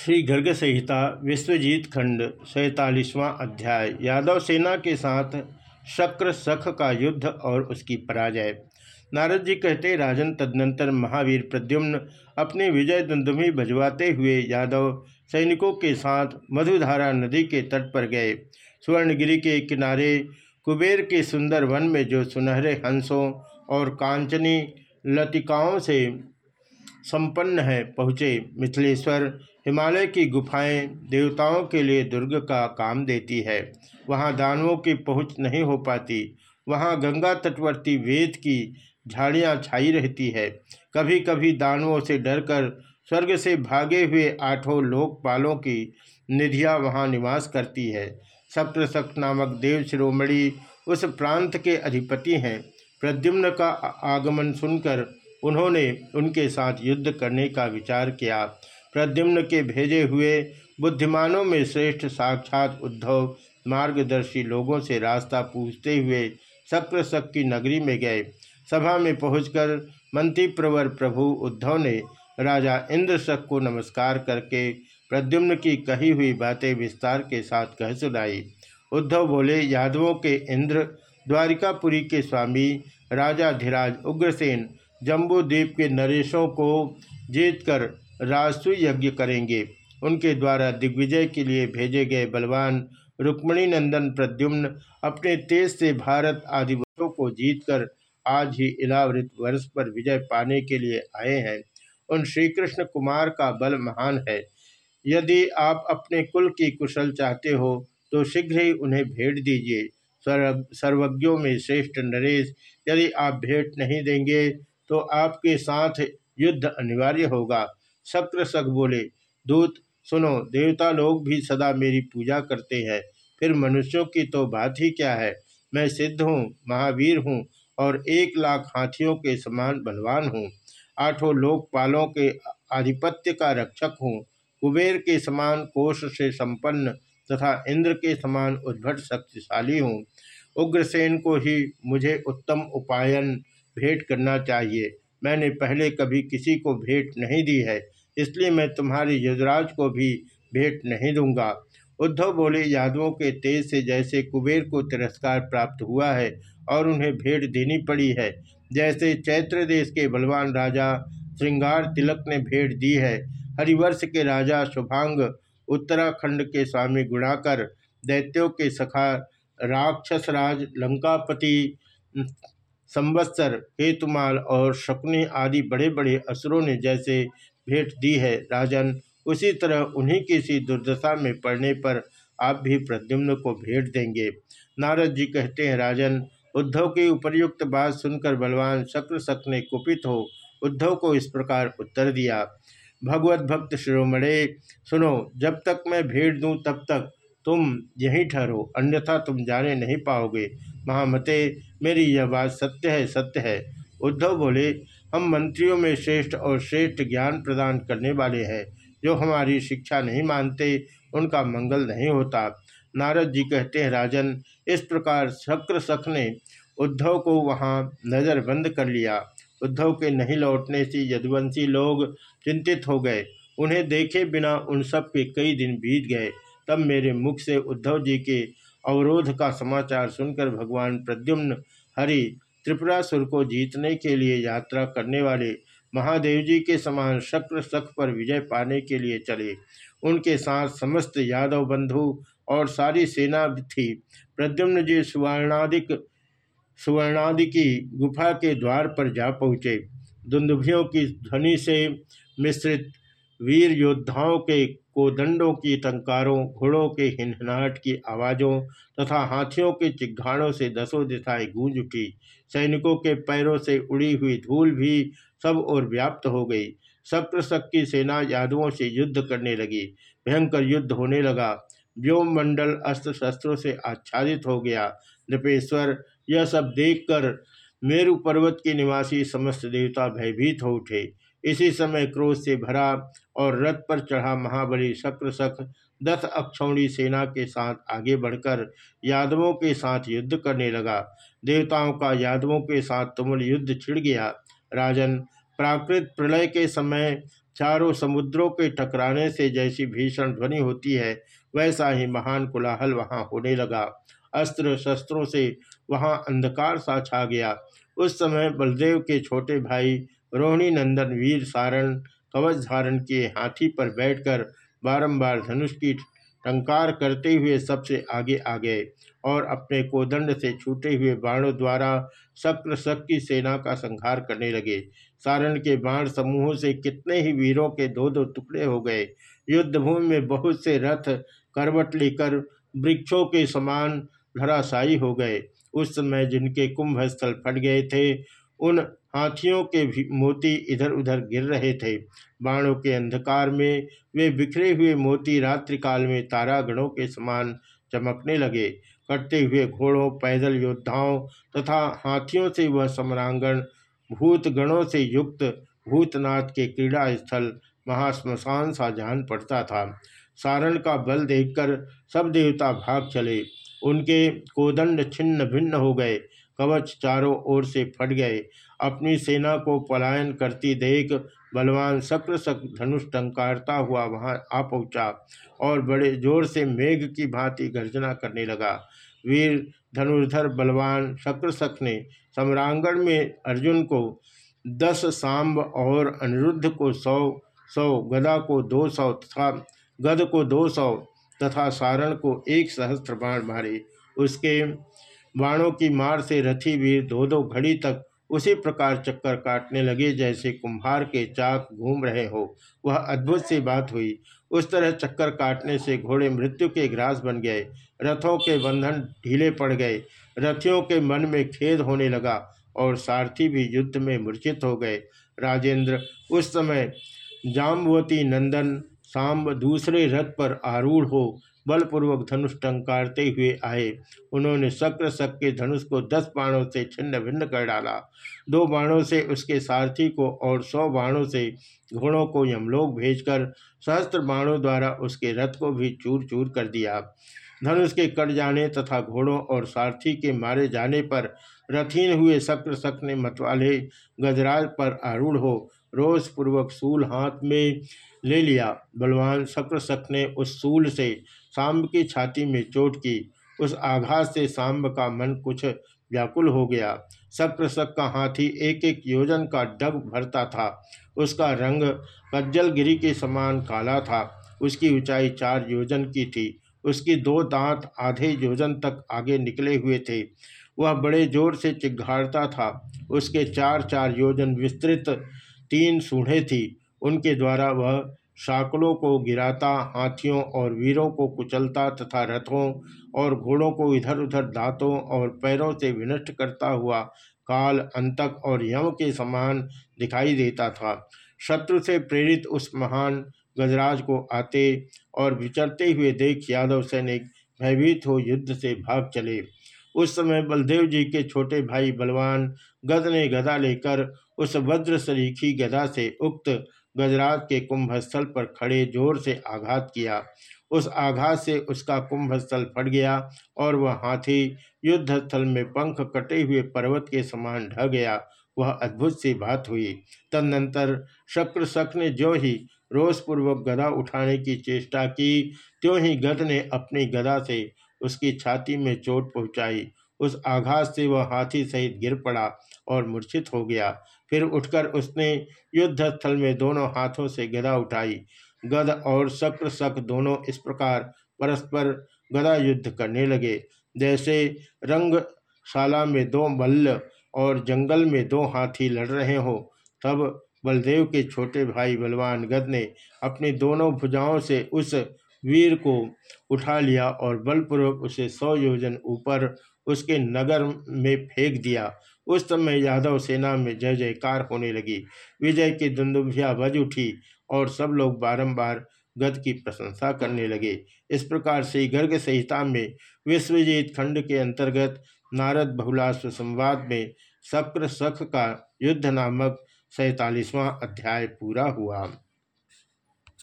श्री गर्ग संहिता विश्वजीत खंड सैतालीसवां अध्याय यादव सेना के साथ शक्र सख का युद्ध और उसकी पराजय। नारद जी कहते, राजन तदनंतर महावीर प्रद्युम्न अपनी विजय दुंदुमी भजवाते हुए यादव सैनिकों के साथ मधुधारा नदी के तट पर गए। स्वर्णगिरी के किनारे कुबेर के सुंदर वन में जो सुनहरे हंसों और कांचनी लतिकाओं से संपन्न है, पहुँचे। मिथिलेश्वर, हिमालय की गुफाएँ देवताओं के लिए दुर्ग का काम देती है। वहाँ दानवों की पहुँच नहीं हो पाती। वहाँ गंगा तटवर्ती वेद की झाड़ियाँ छाई रहती है। कभी कभी दानवों से डरकर स्वर्ग से भागे हुए आठों लोकपालों की निधिया वहाँ निवास करती है। सप्तशक नामक देव शिरोमणि उस प्रांत के अधिपति हैं। प्रद्युम्न का आगमन सुनकर उन्होंने उनके साथ युद्ध करने का विचार किया। प्रद्युम्न के भेजे हुए बुद्धिमानों में श्रेष्ठ साक्षात उद्धव मार्गदर्शी लोगों से रास्ता पूछते हुए शक्रशक की नगरी में गए। सभा में पहुंचकर मंत्री प्रवर प्रभु उद्धव ने राजा इंद्रशक को नमस्कार करके प्रद्युम्न की कही हुई बातें विस्तार के साथ कह सुनाई। उद्धव बोले, यादवों के इंद्र, द्वारिकापुरी के स्वामी, राजा धीराज उग्रसेन जम्बूद्वीप के नरेशों को जीतकर राजसु यज्ञ करेंगे। उनके द्वारा दिग्विजय के लिए भेजे गए बलवान रुक्मणी नंदन प्रद्युम्न अपने तेज से भारत आदि वर्षों को जीतकर आज ही इलावृत वर्ष पर विजय पाने के लिए आए हैं। उन श्री कृष्ण कुमार का बल महान है। यदि आप अपने कुल की कुशल चाहते हो तो शीघ्र ही उन्हें भेंट दीजिए। सर्वज्ञों में श्रेष्ठ नरेश, यदि आप भेंट नहीं देंगे तो आपके साथ युद्ध अनिवार्य होगा। शक्र सक बोले, दूत, सुनो, देवता लोग भी सदा मेरी पूजा करते हैं। फिर मनुष्यों की तो बात ही क्या है? मैं सिद्ध हूँ, महावीर हूँ और एक लाख हाथियों के समान बलवान हूँ। आठों लोकपालों के आधिपत्य का रक्षक हूँ। कुबेर के समान कोष से संपन्न तथा इंद्र के समान उद्भट शक्तिशाली हूँ। उग्रसेन को ही मुझे उत्तम उपायन भेंट करना चाहिए। मैंने पहले कभी किसी को भेंट नहीं दी है, इसलिए मैं तुम्हारे युवराज को भी भेंट नहीं दूँगा। उद्धव बोले, यादवों के तेज से जैसे कुबेर को तिरस्कार प्राप्त हुआ है और उन्हें भेंट देनी पड़ी है, जैसे चैत्र देश के बलवान राजा श्रृंगार तिलक ने भेंट दी है, हरिवर्ष के राजा शुभांग उत्तराखंड के स्वामी गुणाकर, दैत्यों के सखा राक्षसराज लंकापति संवत्सर, केतुमाल और शकुनी आदि बड़े बड़े असुरों ने जैसे भेंट दी है। राजन, उसी तरह उन्हीं की सी दुर्दशा में पड़ने पर आप भी प्रद्युम्न को भेंट देंगे। नारद जी कहते हैं, राजन, उद्धव की उपर्युक्त बात सुनकर बलवान शक्र शक ने कुपित हो उद्धव को इस प्रकार उत्तर दिया भगवत भक्त शिरोमणे, सुनो, जब तक मैं भेंट दूँ तब तक तुम यहीं ठहरो, अन्यथा तुम जाने नहीं पाओगे। महामते, मेरी यह बात सत्य है सत्य है। उद्धव बोले, हम मंत्रियों में श्रेष्ठ और श्रेष्ठ ज्ञान प्रदान करने वाले हैं। जो हमारी शिक्षा नहीं मानते, उनका मंगल नहीं होता। नारद जी कहते हैं, राजन, इस प्रकार शक्र सख ने उद्धव को वहाँ नज़र बंद कर लिया। उद्धव के नहीं लौटने से यदुवंशी लोग चिंतित हो गए। उन्हें देखे बिना उन सब के कई दिन बीत गए। तब मेरे मुख से उद्धव जी के अवरोध का समाचार सुनकर भगवान प्रद्युम्न हरि त्रिपुरासुर को जीतने के लिए यात्रा करने वाले महादेव जी के समान शक्र सख पर विजय पाने के लिए चले। उनके साथ समस्त यादव बंधु और सारी सेना थी। प्रद्युम्न जी सुवर्णादिक सुवर्णादि की गुफा के द्वार पर जा पहुँचे। दुंदुभियों की ध्वनि से मिश्रित वीर योद्धाओं के कोदंडों की टंकारों, घोड़ों के हिनहनाट की आवाज़ों तथा हाथियों के चिघाड़ों से दसों दिशाएँ गूंज उठी। सैनिकों के पैरों से उड़ी हुई धूल भी सब ओर व्याप्त हो गई। सप्तशक की सेना यादवों से युद्ध करने लगी। भयंकर युद्ध होने लगा। व्योम मंडल अस्त्र शस्त्रों से आच्छादित हो गया। नृपेश्वर, यह सब देखकर मेरु पर्वत के निवासी समस्त देवता भयभीत हो उठे। इसी समय क्रोध से भरा और रथ पर चढ़ा महाबली शक्रशक दस अक्षौणी सेना के साथ आगे बढ़कर यादवों के साथ युद्ध करने लगा। देवताओं का यादवों के साथ तुमुल युद्ध छिड़ गया। राजन, प्राकृत प्रलय के समय चारों समुद्रों के टकराने से जैसी भीषण ध्वनि होती है, वैसा ही महान कोलाहल वहाँ होने लगा। अस्त्र शस्त्रों से वहाँ अंधकार सा छा गया। उस समय बलदेव के छोटे भाई रोहिणी नंदन, वीर सारण कवच धारण किए हाथी पर बैठकर बारंबार धनुष की टंकार करते हुए सबसे आगे आ गए और अपने कोदंड से छूटे हुए बाणों द्वारा शक्र शक की सेना का संहार करने लगे। सारण के बाण समूहों से कितने ही वीरों के दो दो टुकड़े हो गए। युद्धभूमि में बहुत से रथ करवट लेकर वृक्षों के समान धराशायी हो गए। उस समय जिनके कुंभ स्थल फट गए थे, उन हाथियों के भी मोती इधर उधर गिर रहे थे। बाणों के अंधकार में वे बिखरे हुए मोती रात्रिकाल में तारागणों के समान चमकने लगे। कटते हुए घोड़ों, पैदल योद्धाओं तथा हाथियों से वह सम्रांगण, भूतगणों से युक्त भूतनाथ के क्रीड़ा स्थल महाश्मशान सा जान पड़ता था। सारण का बल देखकर सब देवता भाग चले। उनके कोदंड छिन्न भिन्न हो गए। कवच चारों ओर से फट गए। अपनी सेना को पलायन करती देख बलवान शक्र शक धनुष टंकारता हुआ वहाँ आ पहुँचा और बड़े ज़ोर से मेघ की भांति गर्जना करने लगा। वीर धनुर्धर बलवान शक्रशक ने सम्रांगण में अर्जुन को दस सांब और अनिरुद्ध को सौ सौ, गदा को दो सौ तथा गद को दो सौ तथा सारण को एक सहस्त्र बाण मारे। उसके बाणों की मार से रथी वीर दो दो घड़ी तक उसी प्रकार चक्कर काटने लगे जैसे कुम्हार के चाक घूम रहे हो। वह अद्भुत सी बात हुई। उस तरह चक्कर काटने से घोड़े मृत्यु के ग्रास बन गए। रथों के बंधन ढीले पड़ गए। रथियों के मन में खेद होने लगा और सारथी भी युद्ध में मूर्छित हो गए। राजेंद्र उस समय जाम्बवती नंदन सांब दूसरे रथ पर आरूढ़ हो बलपूर्वक धनुष टंकारते हुए आए। उन्होंने शक्र शक के धनुष को दस बाणों से छिन्न भिन्न कर डाला। दो बाणों से उसके सारथी को और सौ बाणों से घोड़ों को यमलोक भेजकर सहस्त्र बाणों द्वारा उसके रथ को भी चूर चूर कर दिया। धनुष के कट जाने तथा घोड़ों और सारथी के मारे जाने पर रथीन हुए शक्र शक ने मतवाले गजराज पर आरूढ़ हो रोष पूर्वक सूल हाथ में ले लिया। बलवान शक्र शक ने उस सूल से सांब की छाती में चोट की। उस आघात से सांब का मन कुछ व्याकुल हो गया। सप्रसक का हाथी एक एक योजन का डग भरता था। उसका रंग कज्जल गिरी के समान काला था। उसकी ऊंचाई चार योजन की थी। उसकी दो दांत आधे योजन तक आगे निकले हुए थे। वह बड़े ज़ोर से चिघाड़ता था। उसके चार चार योजन विस्तृत तीन सूढ़े थी। उनके द्वारा वह शाकलों को गिराता, हाथियों और वीरों को कुचलता तथा रथों और घोड़ों को इधर उधर दांतों और पैरों से विनष्ट करता हुआ काल अंतक और यम के समान दिखाई देता था। शत्रु से प्रेरित उस महान गजराज को आते और विचरते हुए देख यादव सैनिक भयभीत हो युद्ध से भाग चले। उस समय बलदेव जी के छोटे भाई बलवान गद ने गदा लेकर उस वज्र सरीखी गदा से उक्त गजराज के कुंभस्थल पर खड़े ज़ोर से आघात किया। उस आघात से उसका कुंभस्थल फट गया और वह हाथी युद्ध स्थल में पंख कटे हुए पर्वत के समान ढह गया। वह अद्भुत सी बात हुई। तदनंतर शक्र शक ने जो ही रोषपूर्वक गदा उठाने की चेष्टा की, त्यों ही गद ने अपनी गदा से उसकी छाती में चोट पहुंचाई उस आघात से वह हाथी सहित गिर पड़ा और मूर्छित हो गया। फिर उठकर उसने युद्ध स्थल में दोनों हाथों से गदा उठाई। गद और शक्र शक दोनों इस प्रकार परस्पर गदा युद्ध करने लगे। जैसे रंगशाला में दो मल्ल और जंगल में दो हाथी लड़ रहे हो, तब बलदेव के छोटे भाई बलवान गद ने अपनी दोनों भुजाओं से उस वीर को उठा लिया और बलपूर्वक उसे सौ योजन ऊपर उसके नगर में फेंक दिया। उस समय यादव सेना में जय जयकार होने लगी। विजय की दुंदुभिया बज उठी और सब लोग बारंबार गद की प्रशंसा करने लगे। इस प्रकार से गर्ग संहिता में विश्वजीत खंड के अंतर्गत नारद बहुलाश्व संवाद में शक्र सख का युद्ध नामक सैतालीसवां अध्याय पूरा हुआ।